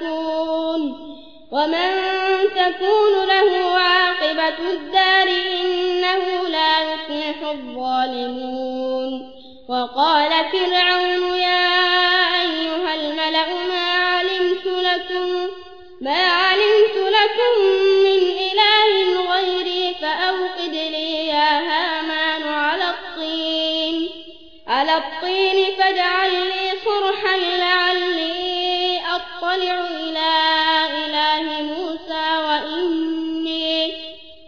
تكون ومن تكون له عاقبة الدار إنه لا يفلح الظالمون وقال فرعون يا لكم ما علمت لكم من إله غيري فأوقد لي يا هامان على الطين على الطين فاجعل لي صرحا لعلي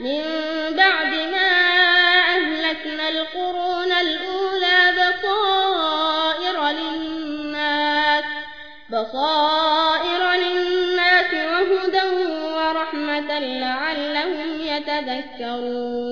من بعد ما أهلكنا القرون الأولى بصائر للناس بصائر لعلهم يتذكرون.